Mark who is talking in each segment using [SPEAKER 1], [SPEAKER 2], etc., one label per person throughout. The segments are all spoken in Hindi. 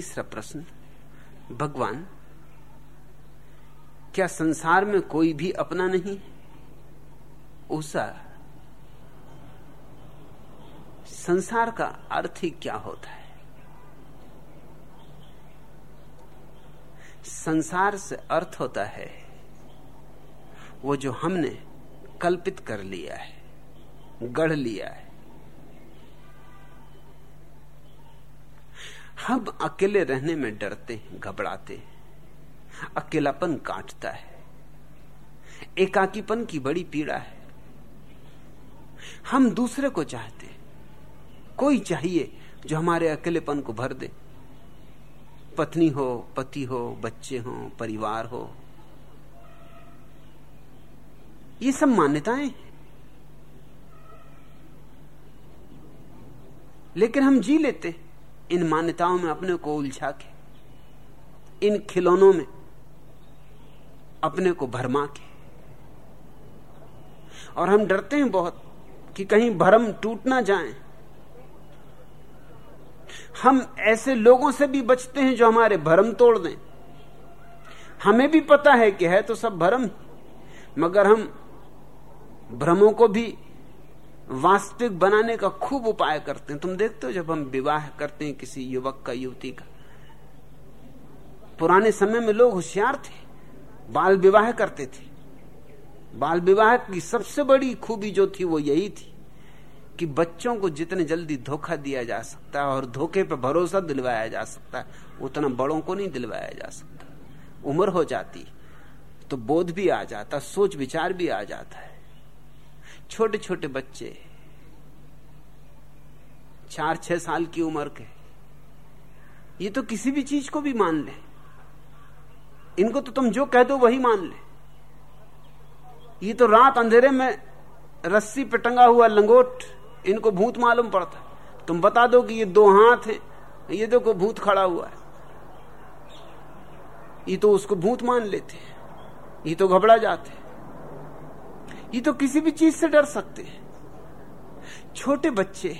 [SPEAKER 1] तीसरा प्रश्न, भगवान, क्या संसार में कोई भी अपना नहीं? उषा, संसार का अर्थ ही क्या होता है? संसार से अर्थ होता है, वो जो हमने कल्पित कर लिया है, गढ़ लिया है हम अकेले रहने में डरते हैं, घबराते हैं। अकेलापन काटता है। एकाकीपन की बड़ी पीड़ा है। हम दूसरे को चाहते कोई चाहिए जो हमारे अकेलेपन को भर दे। पत्नी हो, पति हो, बच्चे हो, परिवार हो। ये सब मान्यताएँ लेकिन हम जी लेते इन मान्यताओं में अपने को उलझा के, इन खिलौनों में अपने को भरमा के। और हम डरते हैं बहुत कि कहीं भरम टूट ना जाए। हम ऐसे लोगों से भी बचते हैं जो हमारे भरम तोड़ दें। हमें भी पता है कि है तो सब भरम, मगर हम भ्रमों को भी वास्तविक बनाने का खूब उपाय करते हैं। तुम देखते हो जब हम विवाह करते हैं किसी युवक का, युवती का? पुराने समय में लोग होशियार थे, बाल विवाह करते थे। बाल विवाह की सबसे बड़ी खूबी जो थी वो यही थी कि बच्चों को जितने जल्दी धोखा दिया जा सकता है और धोखे पर भरोसा दिलवाया जा सकता है, उतना बड़ों को नहीं दिलवाया जा सकता। उम्र हो जाती तो बोध भी आ जाता सोच विचार भी आ जाता है। छोटे छोटे बच्चे। चार, छह साल की उम्र के। ये तो किसी भी चीज़ को भी मान ले। इनको तो तुम जो कह दो वही मान ले। ये तो रात अंधेरे में रस्सी पे टंगा हुआ लंगोट, इनको भूत मालूम पड़ता। तुम बता दो कि ये दो हाथ है, ये देखो भूत खड़ा हुआ है। ये तो उसको भूत मान लेते हैं। ये तो घबरा जाते ये तो किसी भी चीज़ से डर सकते हैं। छोटे बच्चे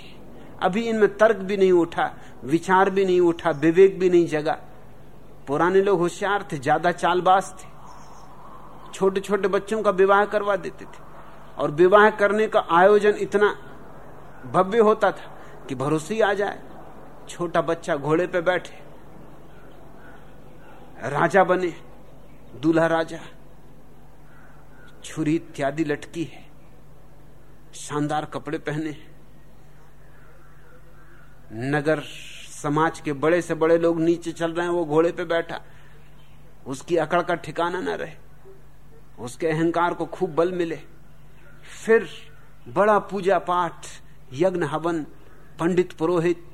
[SPEAKER 1] अभी इनमें तर्क भी नहीं उठा, विचार भी नहीं उठा, विवेक भी नहीं जगा। पुराने लोग होशियार थे, ज़्यादा चालबाज थे। छोटे छोटे बच्चों का विवाह करवा देते थे। और विवाह करने का आयोजन इतना भव्य होता था कि भरोसे आ जाए। छोटा बच्चा घोड़े पे बैठे। राजा बने, दूल्हा राजा। छुरी इत्यादि लटकी है। शानदार कपड़े पहने नगर समाज के बड़े से बड़े लोग नीचे चल रहे हैं, वो घोड़े पे बैठा। उसकी अकड़ का ठिकाना ना रहे। उसके अहंकार को खूब बल मिले। फिर बड़ा पूजा पाठ, यज्ञ हवन, पंडित पुरोहित।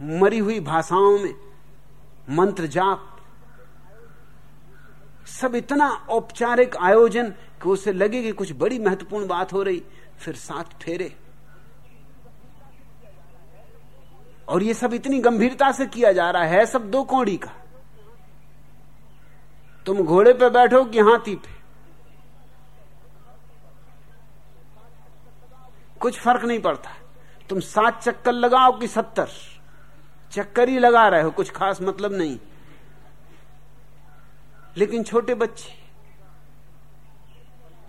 [SPEAKER 1] मरी हुई भाषाओं में मंत्र जाप सब इतना औपचारिक आयोजन कि उसे लगे कि कुछ बड़ी महत्वपूर्ण बात हो रही, फिर साथ फेरे। और ये सब इतनी गंभीरता से किया जा रहा है, सब दो कौड़ी का। तुम घोड़े पे बैठो कि हाथी पे। कुछ फ़र्क नहीं पड़ता। तुम सात चक्कर लगाओ कि सत्तर। चक्कर ही लगा रहे हो, कुछ खास मतलब नहीं। लेकिन छोटे बच्चे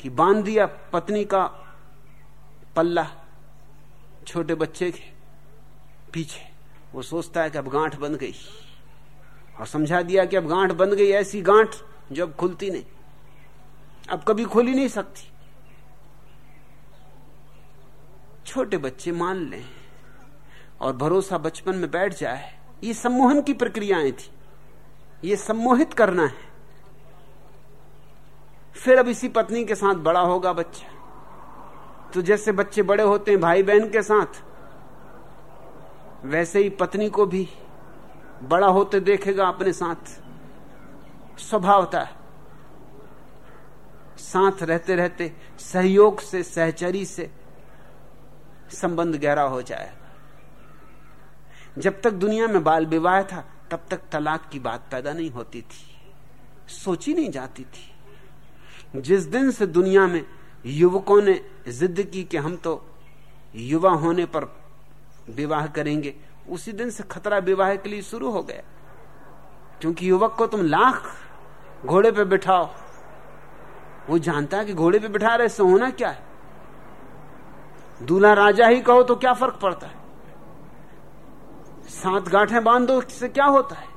[SPEAKER 1] कि बाँध दिया पत्नी का पल्ला छोटे बच्चे के पीछे। वो सोचता है कि अब गांठ बन गई। और समझा दिया कि अब गांठ बन गई, ऐसी गांठ जो अब खुलती नहीं। अब कभी खोली नहीं सकती। छोटे बच्चे मान लें और भरोसा बचपन में बैठ जाए, ये सम्मोहन की प्रक्रियाएँ थी। ये सम्मोहित करना है। फिर अब इसी पत्नी के साथ बड़ा होगा बच्चा। तो जैसे बच्चे बड़े होते हैं भाई बहन के साथ, वैसे ही पत्नी को भी बड़ा होते देखेगा अपने साथ। स्वभावता साथ रहते रहते, सहयोग से, सहचरी से संबंध गहरा हो जाएगा जब तक दुनिया में बाल विवाह था, तब तक तलाक की बात पैदा नहीं होती थी। सोची नहीं जाती थी। जिस दिन से दुनिया में युवकों ने जिद की कि हम तो युवा होने पर विवाह करेंगे, उसी दिन से खतरा विवाह के लिए शुरू हो गया। क्योंकि युवक को तुम लाख घोड़े पे बिठाओ। वो जानता है कि घोड़े पे बिठा रहे, से होना क्या है? दूल्हा राजा ही कहो तो क्या फ़र्क पड़ता है? सात गांठें बाँध दो इससे क्या होता है?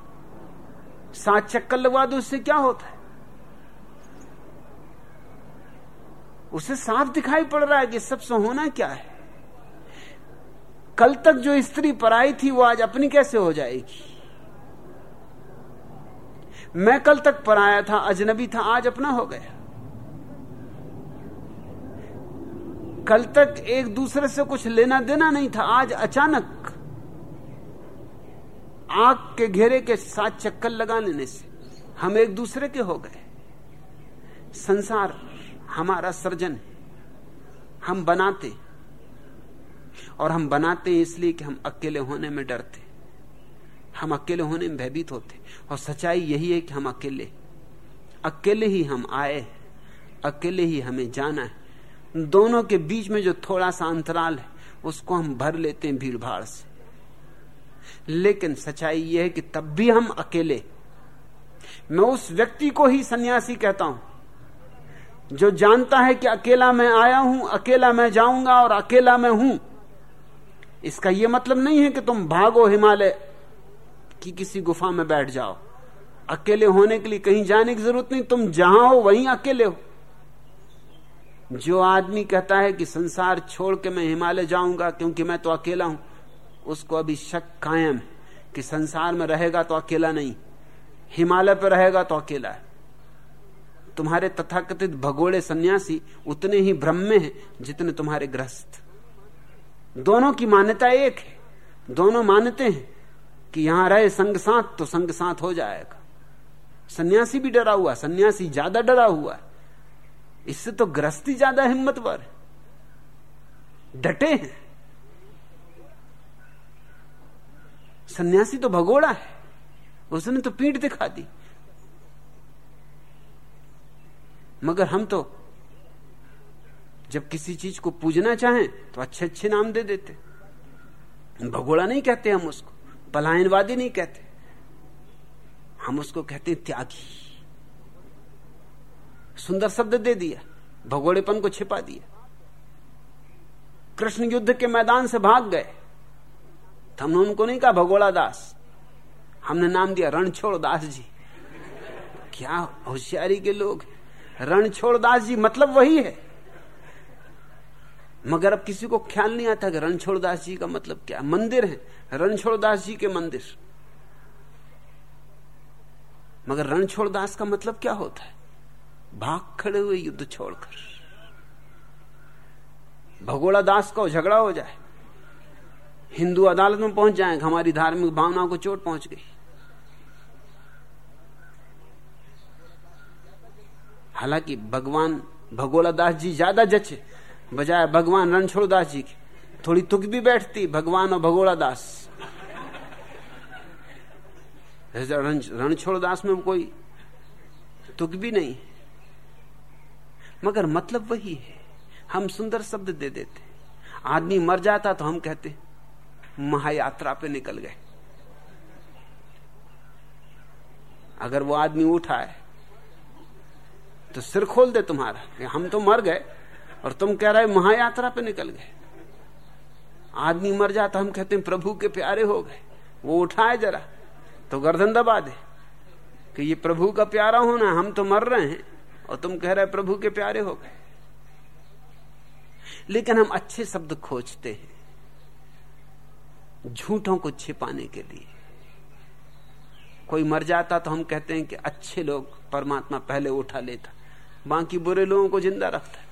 [SPEAKER 1] सात चक्कर लगवा दो इससे क्या होता है? उसे साफ़ दिखाई पड़ रहा है कि सबसे होना क्या है। कल तक जो स्त्री पराई थी, वो आज अपनी कैसे हो जाएगी? मैं कल तक पराया था, अजनबी था, आज अपना हो गया। कल तक एक दूसरे से कुछ लेना देना नहीं था, आज अचानक आग के घेरे के साथ चक्कर लगा लेने से हम एक दूसरे के हो गए। संसार हमारा सृजन है। हम बनाते और हम बनाते हैं इसलिए कि हम अकेले होने में डरते हम अकेले होने में भयभीत होते और सच्चाई यही है कि हम अकेले अकेले ही हम आए अकेले ही हमें जाना है। दोनों के बीच में जो थोड़ा सा अंतराल है, उसको हम भर लेते हैं भीड़ भाड़ से। लेकिन सच्चाई यह है कि तब भी हम अकेले मैं उस व्यक्ति को ही सन्यासी कहता हूँ। जो जानता है कि अकेला मैं आया हूँ, अकेला मैं जाऊँगा और अकेला मैं हूँ। इसका यह मतलब नहीं है कि तुम भागो हिमालय की किसी गुफा में बैठ जाओ। अकेले होने के लिए कहीं जाने की ज़रूरत नहीं। तुम जहाँ हो, वहीं अकेले हो। जो आदमी कहता है कि संसार छोड़ के मैं हिमालय जाऊँगा क्योंकि मैं तो अकेला हूँ, उसको अभी शक कायम है कि संसार में रहेगा तो अकेला नहीं। हिमालय पर रहेगा तो अकेला है। तुम्हारे तथाकथित भगोड़े सन्यासी उतने ही भ्रम में हैं जितने तुम्हारे ग्रस्त दोनों की मान्यता एक है। दोनों मानते हैं कि यहाँ रहे संग साथ तो संग साथ हो जाएगा। सन्यासी भी डरा हुआ, सन्यासी ज़्यादा डरा हुआ। है इससे तो ग्रस्ती ज़्यादा हिम्मतवर है। डटे हैं। सन्यासी तो भगोड़ा है। उसने तो पीठ दिखा दी। मगर हम तो जब किसी चीज़ को पूजना चाहें तो अच्छे अच्छे नाम दे देते। भगोड़ा नहीं कहते हम उसको, पलायनवादी नहीं कहते। हम उसको कहते त्यागी। सुंदर शब्द दे दिया, भगोड़ेपन को छिपा दिया। कृष्ण युद्ध के मैदान से भाग गए। तो हमने उनको नहीं कहा, भगोड़ा दास, हमने नाम दिया रणछोड़ दास जी। क्या होशियारी के लोग रणछोड़ दास जी मतलब वही है। मगर अब किसी को ख्याल नहीं आता कि रणछोड़ दास जी का मतलब क्या? मंदिर है। रणछोड़ दास जी के मंदिर। मगर रणछोड़ दास का मतलब क्या होता है? भाग खड़े हुए युद्ध छोड़कर। भगोड़ा दास का झगड़ा हो जाए। हिंदू अदालत में पहुँच जाएँगे हमारी धार्मिक भावनाओं को चोट पहुँच गई। हालाँकि भगवान भगोला दास जी ज़्यादा जचे, बजाय भगवान रणछोड़ दास जी की। थोड़ी तुक भी बैठती, भगवान और भगोला दास रणछोड़ दास में कोई तुक भी नहीं। मगर मतलब वही है, हम सुंदर शब्द दे देते। आदमी मर जाता तो हम कहते, महायात्रा पे निकल गए। अगर वो आदमी उठाए तो सिर खोल दे तुम्हारा, कि हम तो मर गए, और तुम कह रहे महायात्रा पे निकल गए। आदमी मर जाता, हम कहते हैं, प्रभु के प्यारे हो गए। वो उठाए जरा तो गर्दन दबा दे, कि ये प्रभु का प्यारा होना हम तो मर रहे हैं, और तुम कह रहे प्रभु के प्यारे हो गए। लेकिन हम अच्छे शब्द खोजते हैं, झूठों को छिपाने के लिए। कोई मर जाता तो हम कहते हैं कि अच्छे लोग परमात्मा पहले उठा लेता। बाकी बुरे लोगों को ज़िंदा रखता है।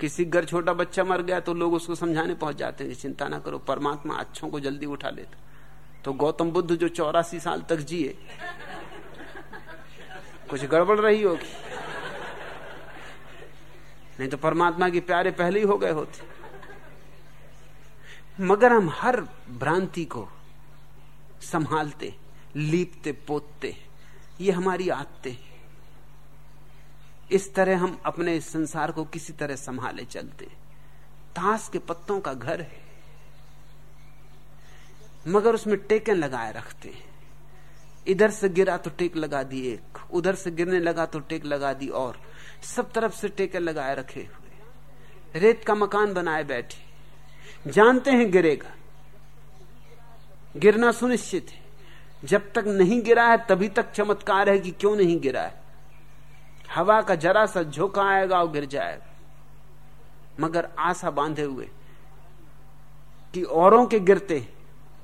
[SPEAKER 1] किसी घर छोटा बच्चा मर गया तो लोग उसको समझाने पहुँच जाते हैं चिंता ना करो, परमात्मा अच्छों को जल्दी उठा लेता तो गौतम बुद्ध जो चौरासी साल तक जिए, कुछ गड़बड़ रही होगी? नहीं तो परमात्मा के प्यारे पहले ही हो गए होते। मगर हम हर भ्रांति को संभालते, लीपते, पोतते ये हमारी आदतें हैं। इस तरह हम अपने इस संसार को किसी तरह संभाले चलते। ताश के पत्तों का घर है। मगर उसमें टेकें लगाए रखते हैं। इधर से गिरा तो टेक लगा दी एक, उधर से गिरने लगा तो टेक लगा दी और। सब तरफ़ से टेके लगाए रखे हुए। रेत का मकान बनाए बैठे। जानते हैं गिरेगा। गिरना सुनिश्चित है। जब तक नहीं गिरा है, तभी तक चमत्कार है कि क्यों नहीं गिरा है। हवा का जरा सा झोंका आएगा और गिर जाएगा। मगर आशा बांधे हुए कि औरों के गिरते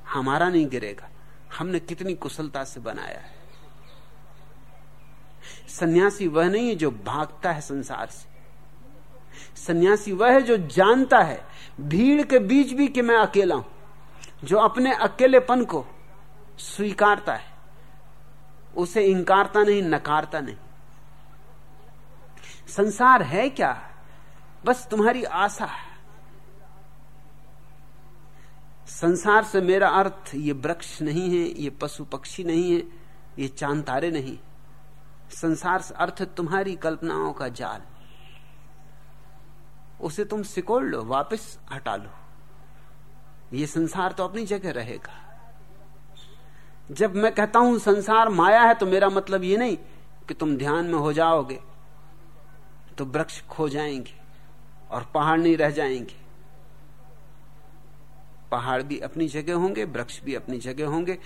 [SPEAKER 1] हमारा नहीं गिरेगा। हमने कितनी कुशलता से बनाया है। सन्यासी वह नहीं है जो भागता है संसार से। सन्यासी वह है जो जानता है, भीड़ के बीच भी कि मैं अकेला हूँ, जो अपने अकेलेपन को स्वीकारता है। उसे इंकारता नहीं, नकारता नहीं। संसार है क्या? बस तुम्हारी आशा है। संसार से मेरा अर्थ, ये वृक्ष नहीं है, ये पशु पक्षी नहीं है, ये चाँद तारे नहीं। संसार से अर्थ तुम्हारी कल्पनाओं का जाल। उसे तुम सिकोड़ लो, वापस हटा लो। ये संसार तो अपनी जगह रहेगा। जब मैं कहता हूँ संसार माया है तो मेरा मतलब ये नहीं कि तुम ध्यान में हो जाओगे। तो वृक्ष खो जाएँगे और पहाड़ नहीं रह जाएँगे। पहाड़ भी अपनी जगह होंगे, वृक्ष भी अपनी जगह होंगे।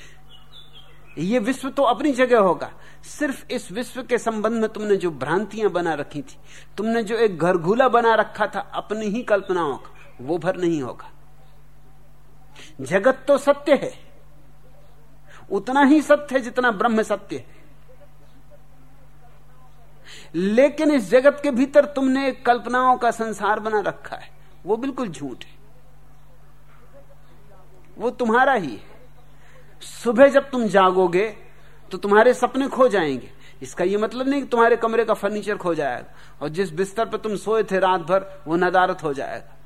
[SPEAKER 1] ये विश्व तो अपनी जगह होगा। सिर्फ़ इस विश्व के संबंध में तुमने जो भ्रांतियाँ बना रखी थी, तुमने जो एक घरघूला बना रखा था, अपनी ही कल्पनाओं का, वो भर नहीं होगा। जगत तो सत्य है, उतना ही सत्य है जितना ब्रह्म सत्य है। लेकिन इस जगत के भीतर तुमने कल्पनाओं का संसार बना रखा है। वो बिल्कुल झूठ है। वो तुम्हारा ही है। सुबह जब तुम जागोगे तो तुम्हारे सपने खो जाएँगे। इसका यह मतलब नहीं कि तुम्हारे कमरे का फर्नीचर खो जाएगा और जिस बिस्तर पर तुम सोए थे रात भर, वो नदारत हो जाएगा।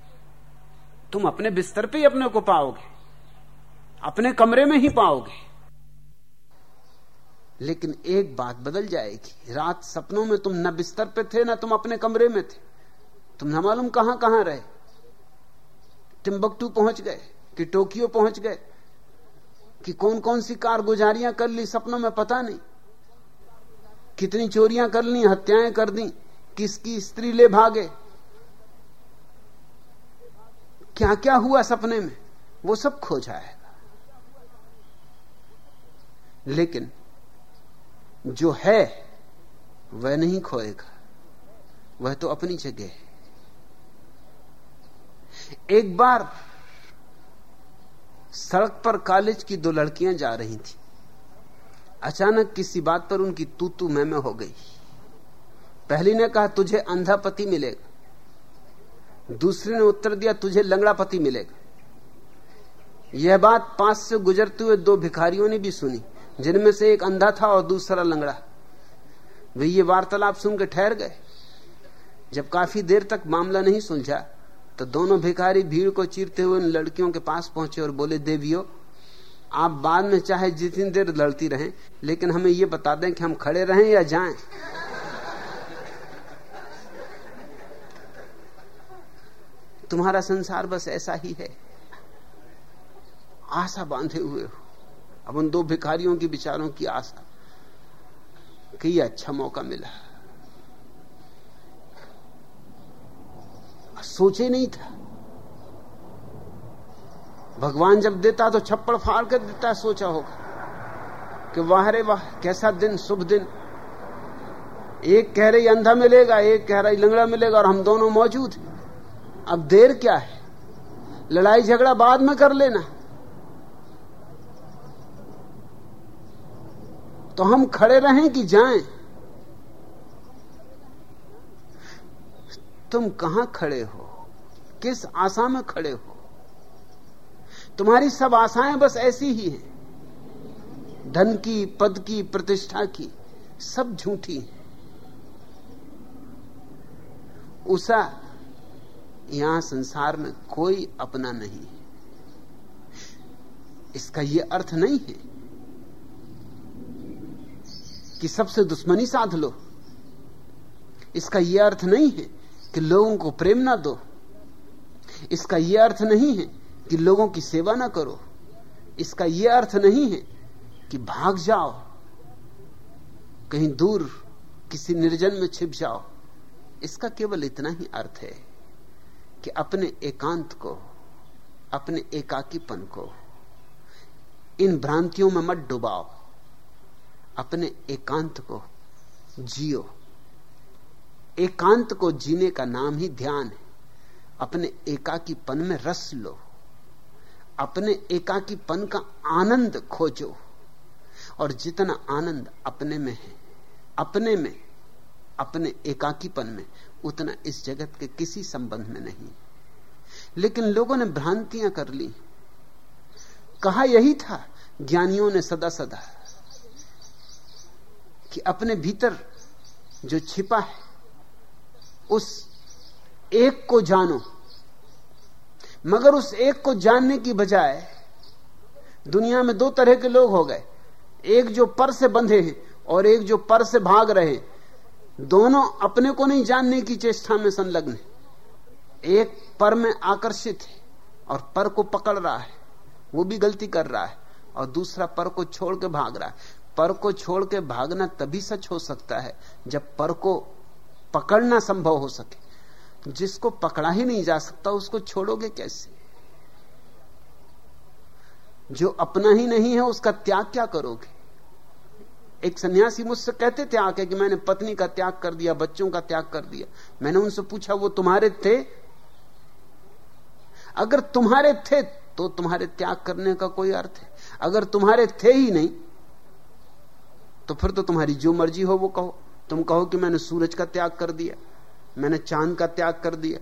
[SPEAKER 1] तुम अपने बिस्तर पे ही अपने को पाओगे। अपने कमरे में ही पाओगे। लेकिन एक बात बदल जाएगी। रात सपनों में तुम न बिस्तर पे थे, ना तुम अपने कमरे में थे। तुम न मालूम कहाँ कहाँ रहे। टिम्बकटू पहुँच गए, कि टोक्यो पहुँच गए, कि कौन कौन सी कार गुजारियाँ कर ली सपनों में पता नहीं। कितनी चोरियाँ कर ली, हत्याएँ कर दी, किसकी स्त्री ले भागे। क्या क्या हुआ सपने में? वो सब खो जाएगा। लेकिन जो है, वह नहीं खोएगा। वह तो अपनी जगह है। एक बार सड़क पर कॉलेज की दो लड़कियाँ जा रही थी। अचानक किसी बात पर उनकी तू तू मैं में हो गई। पहली ने कहा, तुझे अंधा पति मिलेगा। दूसरे ने उत्तर दिया, तुझे लंगड़ा पति मिलेगा। यह बात पास से गुजरते हुए दो भिखारियों ने भी सुनी। जिनमें से एक अंधा था और दूसरा लंगड़ा। वे ये वार्तालाप सुनकर ठहर गए। जब काफ़ी देर तक मामला नहीं सुलझा तो दोनों भिखारी भीड़ को चीरते हुए लड़कियों के पास पहुँचे और बोले, देवियों, आप बाद में चाहे जितनी देर लड़ती रहें, लेकिन हमें यह बता दें कि हम खड़े रहें या जाएँ? तुम्हारा संसार बस ऐसा ही है। आशा बांधे हुए हो। अब उन दो भिखारियों की विचारों की आशा कि यह अच्छा मौका मिला। सोचे नहीं था। भगवान जब देता तो छप्पड़ फाड़ कर देता, सोचा होगा कि वाह रे वाह, कैसा दिन, शुभ दिन। एक कह रही, अंधा मिलेगा, एक कह रही, लंगड़ा मिलेगा और हम दोनों मौजूद अब देर क्या है? लड़ाई झगड़ा बाद में कर लेना। तो हम खड़े रहें कि जाएँ? तुम कहाँ खड़े हो? किस आशा में खड़े हो? तुम्हारी सब आशाएँ बस ऐसी ही हैं। धन की, पद की, प्रतिष्ठा की, सब झूठी है। उषा, यहाँ संसार में कोई अपना नहीं है। इसका यह अर्थ नहीं है कि सबसे दुश्मनी साध लो। इसका यह अर्थ नहीं है कि लोगों को प्रेम ना दो। इसका यह अर्थ नहीं है कि लोगों की सेवा ना करो। इसका यह अर्थ नहीं है कि भाग जाओ। कहीं दूर किसी निर्जन में छिप जाओ। इसका केवल इतना ही अर्थ है कि अपने एकांत को, अपने एकाकीपन को इन भ्रांतियों में मत डुबाओ। अपने एकांत को जियो। एकांत को जीने का नाम ही ध्यान है। अपने एकाकीपन में रस लो। अपने एकाकीपन का आनंद खोजो। और जितना आनंद अपने में है, अपने में, अपने एकाकीपन में, उतना इस जगत के किसी संबंध में नहीं। लेकिन लोगों ने भ्रांतियाँ कर ली। कहा यही था, ज्ञानियों ने सदा सदा कि अपने भीतर जो छिपा है, उस एक को जानो। मगर उस एक को जानने की बजाय दुनिया में दो तरह के लोग हो गए। एक जो पर से बंधे हैं और एक जो पर से भाग रहे हैं। दोनों अपने को नहीं जानने की चेष्टा में संलग्न है। एक पर में आकर्षित है और पर को पकड़ रहा है, वो भी गलती कर रहा है, और दूसरा पर को छोड़ के भाग रहा है। पर को छोड़ के भागना तभी सच हो सकता है, जब पर को पकड़ना संभव हो सके। जिसको पकड़ा ही नहीं जा सकता, उसको छोड़ोगे कैसे? जो अपना ही नहीं है, उसका त्याग क्या करोगे? एक सन्यासी मुझसे कहते थे आके कि मैंने पत्नी का त्याग कर दिया, बच्चों का त्याग कर दिया। मैंने उनसे पूछा, वो तुम्हारे थे? अगर तुम्हारे थे तो तुम्हारे त्याग करने का कोई अर्थ है। अगर तुम्हारे थे ही नहीं तो फिर तो तुम्हारी जो मर्ज़ी हो वो कहो। तुम कहो कि मैंने सूरज का त्याग कर दिया, मैंने चाँद का त्याग कर दिया।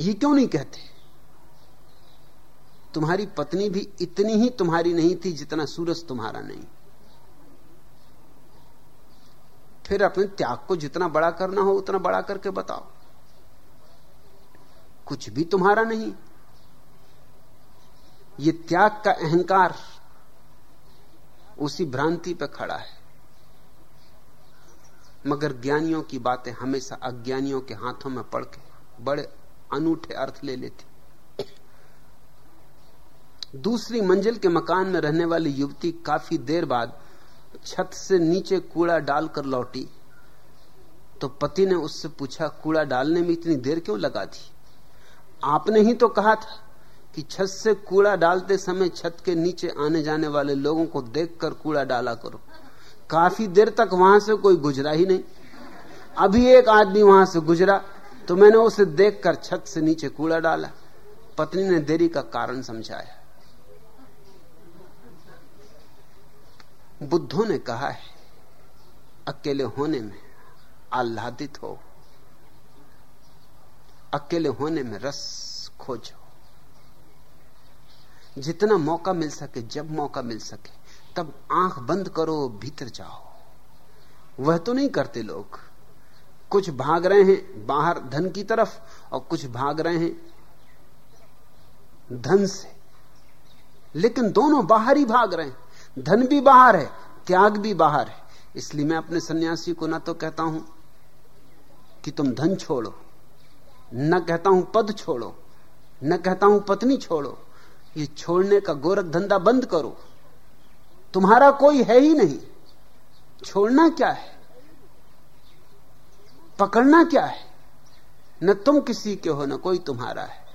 [SPEAKER 1] ये क्यों नहीं कहते? तुम्हारी पत्नी भी इतनी ही तुम्हारी नहीं थी जितना सूरज तुम्हारा नहीं। फिर अपने त्याग को जितना बड़ा करना हो, उतना बड़ा करके बताओ। कुछ भी तुम्हारा नहीं। ये त्याग का अहंकार उसी भ्रांति पे खड़ा है। मगर ज्ञानियों की बातें हमेशा अज्ञानियों के हाथों में पड़ के बड़े अनूठे अर्थ ले लेती। दूसरी मंजिल के मकान में रहने वाली युवती काफ़ी देर बाद छत से नीचे कूड़ा डालकर लौटी। तो पति ने उससे पूछा, कूड़ा डालने में इतनी देर क्यों लगा दी आपने ही तो कहा था। कि छत से कूड़ा डालते समय छत के नीचे आने जाने वाले लोगों को देखकर कूड़ा डाला करो। काफ़ी देर तक वहाँ से कोई गुजरा ही नहीं। अभी एक आदमी वहाँ से गुजरा तो मैंने उसे देखकर छत से नीचे कूड़ा डाला। पत्नी ने देरी का कारण समझाया। बुद्धों ने कहा है, अकेले होने में आह्लादित हो। अकेले होने में रस खोजो। जितना मौका मिल सके, जब मौका मिल सके, तब आँख बंद करो, भीतर जाओ। वह तो नहीं करते लोग। कुछ भाग रहे हैं बाहर धन की तरफ़ और कुछ भाग रहे हैं धन से। लेकिन दोनों बाहर ही भाग रहे हैं। धन भी बाहर है, त्याग भी बाहर है। इसलिए मैं अपने सन्यासी को ना तो कहता हूँ कि तुम धन छोड़ो, न कहता हूँ पद छोड़ो, न कहता हूँ पत्नी छोड़ो। ये छोड़ने का गोरख धंधा बंद करो। तुम्हारा कोई है ही नहीं। छोड़ना क्या है? पकड़ना क्या है? न तुम किसी के हो, न कोई तुम्हारा है।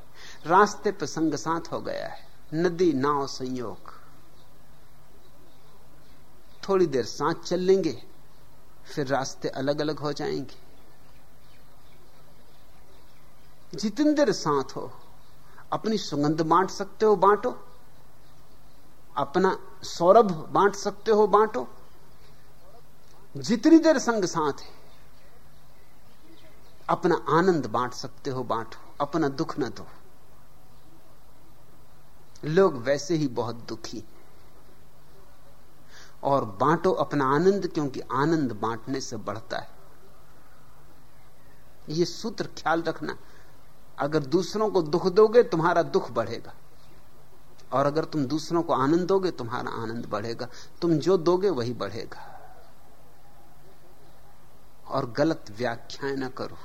[SPEAKER 1] रास्ते पर संग साथ हो गया है। नदी, नाव, संयोग। थोड़ी देर साथ चल लेंगे, फिर रास्ते अलग अलग हो जाएँगे। जितनी देर साथ हो अपनी सुगंध बांट सकते हो बांटो। अपना सौरभ बांट सकते हो बांटो। जितनी देर संग साथ है, अपना आनंद बांट सकते हो बांटो, अपना दुख न दो। लोग वैसे ही बहुत दुखी। और बांटो अपना आनंद क्योंकि आनंद बांटने से बढ़ता है। यह सूत्र ख्याल रखना। अगर दूसरों को दुख दोगे, तुम्हारा दुख बढ़ेगा। और अगर तुम दूसरों को आनंद दोगे, तुम्हारा आनंद बढ़ेगा। तुम जो दोगे, वही बढ़ेगा। और गलत व्याख्याएँ न करो।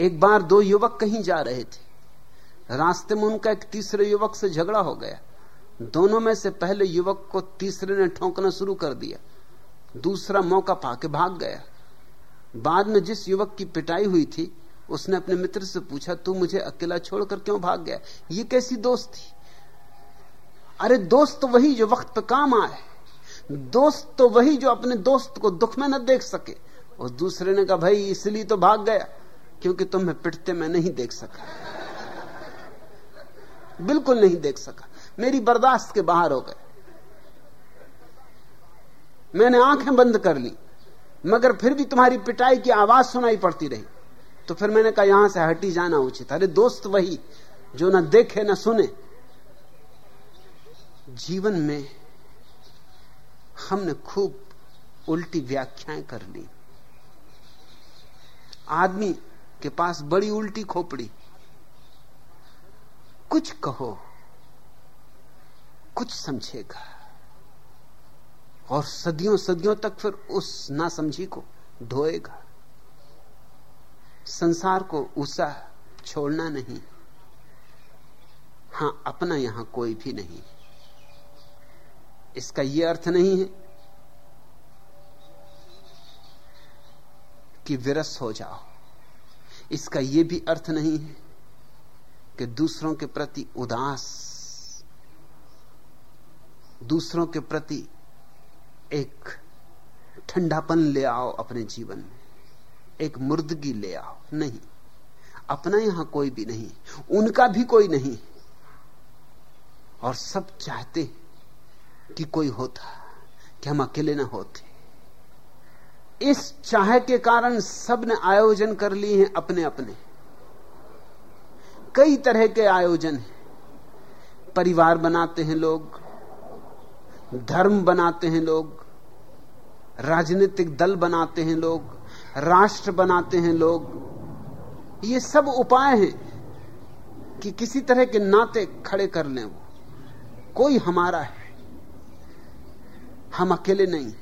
[SPEAKER 1] एक बार दो युवक कहीं जा रहे थे। रास्ते में उनका एक तीसरे युवक से झगड़ा हो गया। दोनों में से पहले युवक को तीसरे ने ठोंकना शुरू कर दिया। दूसरा मौका पाके भाग गया। बाद में जिस युवक की पिटाई हुई थी उसने अपने मित्र से पूछा, तू मुझे अकेला छोड़कर क्यों भाग गया? ये कैसी दोस्त थी? अरे, दोस्त तो वही जो वक्त पे काम आए दोस्त तो वही जो अपने दोस्त को दुख में न देख सके। और दूसरे ने कहा, भाई, इसलिए तो भाग गया, क्योंकि तुम्हें पिटते मैं नहीं देख सका। बिल्कुल नहीं देख सका। मेरी बर्दाश्त के बाहर हो गए। मैंने आँखें बंद कर ली, मगर फिर भी तुम्हारी पिटाई की आवाज़ सुनाई पड़ती रही। तो फिर मैंने कहा, यहाँ से हटी जाना उचित अरे दोस्त वही, जो ना देखे, ना सुने। जीवन में हमने खूब उल्टी व्याख्याएँ कर ली। आदमी के पास बड़ी उल्टी खोपड़ी। कुछ कहो, कुछ समझेगा। और सदियों सदियों तक फिर उस ना समझी को ढोएगा संसार को उसा छोड़ना नहीं। हाँ, अपना यहाँ कोई भी नहीं। इसका यह अर्थ नहीं है कि विरस हो जाओ। इसका यह भी अर्थ नहीं है कि दूसरों के प्रति उदास, दूसरों के प्रति एक ठंडापन ले आओ अपने जीवन में। एक मुर्दगी ले आओ। नहीं। अपना यहाँ कोई भी नहीं। उनका भी कोई नहीं। और सब चाहते कि कोई होता, कि हम अकेले ना होते। इस चाह के कारण सबने आयोजन कर लिए हैं अपने अपने कई तरह के आयोजन हैं। परिवार बनाते हैं लोग, धर्म बनाते हैं लोग, राजनीतिक दल बनाते हैं लोग राष्ट्र बनाते हैं लोग। ये सब उपाय हैं कि किसी तरह के नाते खड़े कर लें वो। कोई हमारा है। हम अकेले नहीं।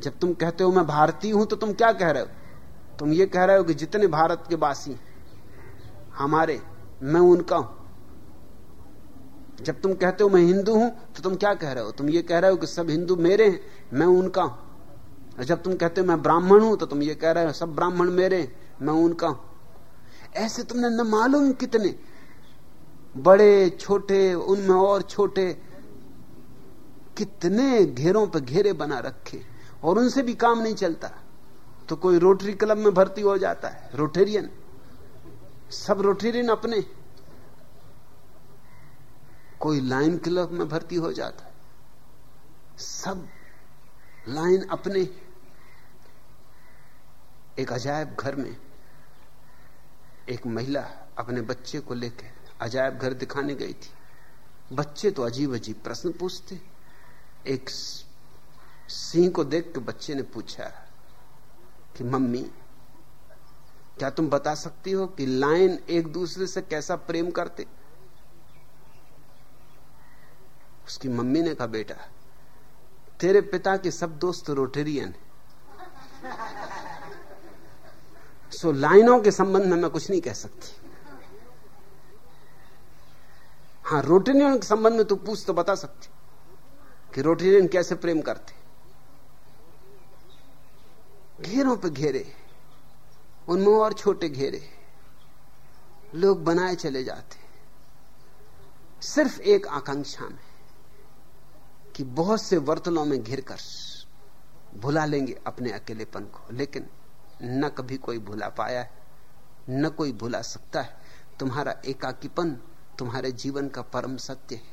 [SPEAKER 1] जब तुम कहते हो मैं भारतीय हूँ तो तुम क्या कह रहे हो? तुम ये कह रहे हो कि जितने भारत के वासी हमारे, मैं उनका हूँ। जब तुम कहते हो मैं हिंदू हूँ तो तुम क्या कह रहे हो? तुम ये कह रहे हो कि सब हिंदू मेरे हैं, मैं उनका हूँ। जब तुम कहते हो मैं ब्राह्मण हूँ तो तुम ये कह रहे हो, सब ब्राह्मण मेरे, मैं उनका हूँ। ऐसे तुमने न मालूम कितने बड़े, छोटे, उनमें और छोटे, कितने घेरों पर घेरे बना रखे, और उनसे भी काम नहीं चलता। तो कोई रोटरी क्लब में भर्ती हो जाता है, रोटेरियन। सब रोटेरियन अपने। कोई लाइन क्लब में भर्ती हो जाता है, सब लाइन अपने। एक अजायब घर में एक महिला अपने बच्चे को लेकर अजायब घर दिखाने गई थी। बच्चे तो अजीब अजीब प्रश्न पूछते। एक सिंह को देख के बच्चे ने पूछा कि, मम्मी, क्या तुम बता सकती हो कि लाइन एक दूसरे से कैसा प्रेम करते? उसकी मम्मी ने कहा, बेटा, तेरे पिता के सब दोस्त रोटेरियन सो लाइनों के संबंध में मैं कुछ नहीं कह सकती। हाँ रोटेरियन के संबंध में तू पूछ तो बता सकती कि रोटेरियन कैसे प्रेम करते। घेरों पे घेरे, उनमें और छोटे घेरे, लोग बनाए चले जाते। सिर्फ़ एक आकांक्षा में कि बहुत से वर्तनों में घिर कर भुला लेंगे अपने अकेलेपन को, लेकिन न कभी कोई भुला पाया है, न कोई भुला सकता है। तुम्हारा एकाकीपन तुम्हारे जीवन का परम सत्य है।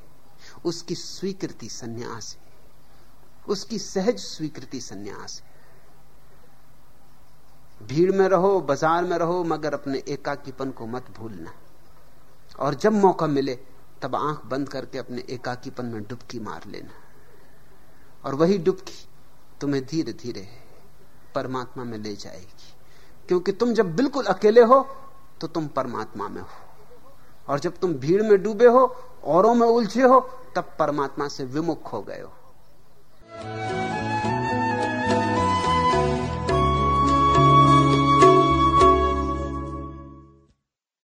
[SPEAKER 1] उसकी स्वीकृति संन्यास है। उसकी सहज स्वीकृति संन्यास है। भीड़ में रहो, बाज़ार में रहो, मगर अपने एकाकीपन को मत भूलना। और जब मौका मिले, तब आँख बंद करके अपने एकाकीपन में डुबकी मार लेना। और वही डुबकी तुम्हें धीरे धीरे परमात्मा में ले जाएगी। क्योंकि तुम जब बिल्कुल अकेले हो तो तुम परमात्मा में हो। और जब तुम भीड़ में डूबे हो, औरों में उलझे हो, तब परमात्मा से विमुख हो गए हो।